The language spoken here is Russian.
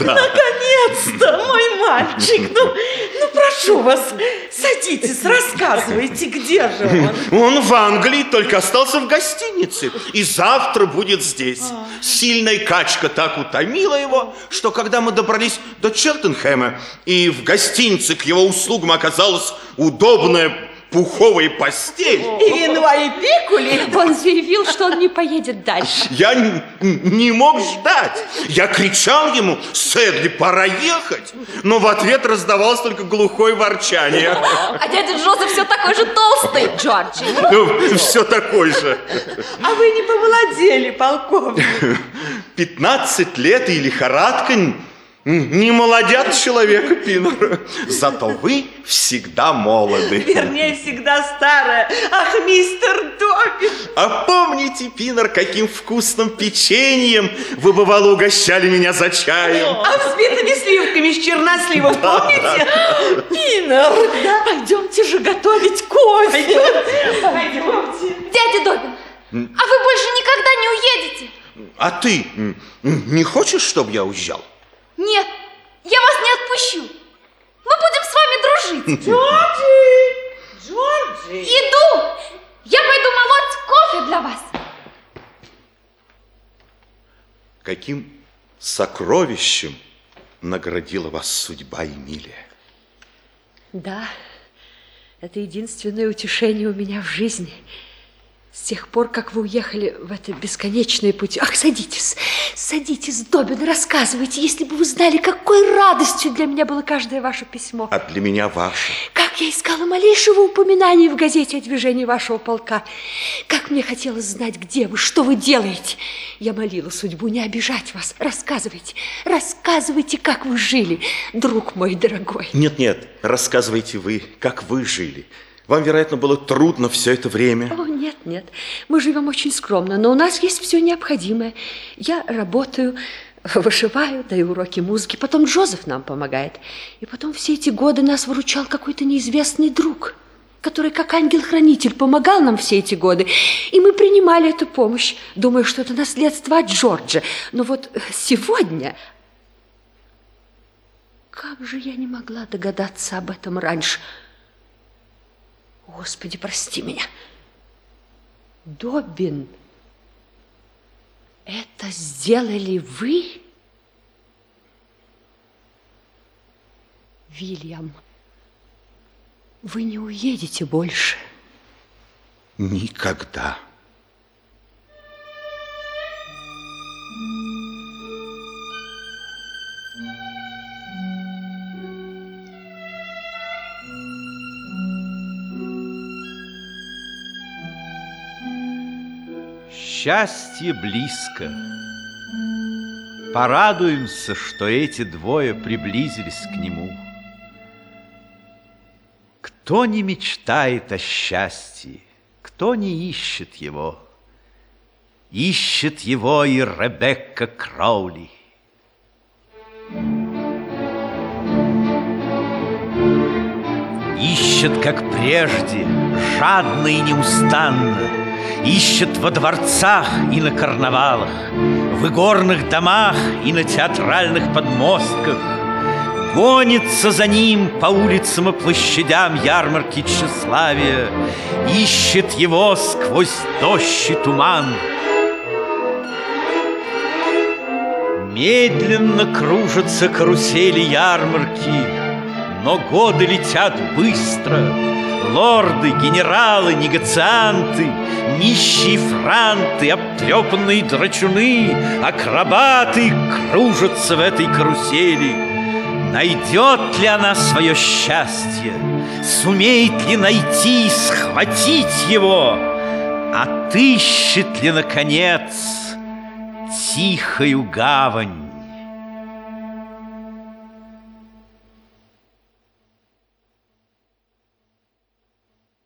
Да. Наконец-то, мой мальчик. Ну, ну, прошу вас, садитесь, рассказывайте, где же он? Он в Англии, только остался в гостинице. И завтра будет здесь. Сильная качка так утомила его, что когда мы добрались до Челтенхэма, и в гостинице к его услугам оказалась удобная пуховая постель. И вино, и пикули. Он заявил, что он не поедет дальше. Я не мог ждать. Я кричал ему, Сэдли, пора ехать. Но в ответ раздавалось только глухое ворчание. А дядя Джозеф все такой же толстый, Джорджи. Ну, все такой же. А вы не помолодели, полковник. 15 лет и лихорадка не молодят человека, Пинер. Зато вы всегда молоды. Вернее, всегда старая. Ах, мистер Добин. А помните, Пинер, каким вкусным печеньем вы, бывало, угощали меня за чаем? А взбитыми сливками с черносливом, помните? Пинер, пойдемте же готовить кофе. Пойдемте. Дядя Добин, а вы больше никогда не уедете? А ты не хочешь, чтобы я уезжал? Нет, я вас не отпущу. Мы будем с вами дружить. Джорджи! Джорджи! Иду! Я пойду молоть кофе для вас. Каким сокровищем наградила вас судьба, Эмилия? Да, это единственное утешение у меня в жизни. С тех пор, как вы уехали в это бесконечное путь. Ах, садитесь, садитесь, Добин, рассказывайте, если бы вы знали, какой радостью для меня было каждое ваше письмо. А для меня ваше. Как я искала малейшего упоминания в газете о движении вашего полка. Как мне хотелось знать, где вы, что вы делаете. Я молила судьбу не обижать вас. Рассказывайте, рассказывайте, как вы жили, друг мой дорогой. Нет-нет, рассказывайте вы, как вы жили. Вам, вероятно, было трудно все это время. О, нет, нет, мы живем очень скромно, но у нас есть все необходимое. Я работаю, вышиваю, даю уроки музыки, потом Джозеф нам помогает. И потом все эти годы нас выручал какой-то неизвестный друг, который как ангел-хранитель помогал нам все эти годы. И мы принимали эту помощь, думая, что это наследство от Джорджа. Но вот сегодня... Как же я не могла догадаться об этом раньше? Господи, прости меня. Добин, это сделали вы? Вильям, вы не уедете больше. Никогда. Счастье близко. Порадуемся, что эти двое приблизились к нему. Кто не мечтает о счастье, кто не ищет его? Ищет его и Ребекка Краули. Ищет, как прежде, жадно и неустанно, Ищет во дворцах и на карнавалах, В игорных домах и на театральных подмостках, Гонится за ним по улицам и площадям ярмарки тщеславия, Ищет его сквозь дождь и туман. Медленно кружатся карусели ярмарки, Но годы летят быстро. Лорды, генералы, негацианты, Нищие франты, обтрепанные драчуны, Акробаты кружатся в этой карусели. Найдет ли она свое счастье? Сумеет ли найти и схватить его? Отыщет ли, наконец, тихою гавань?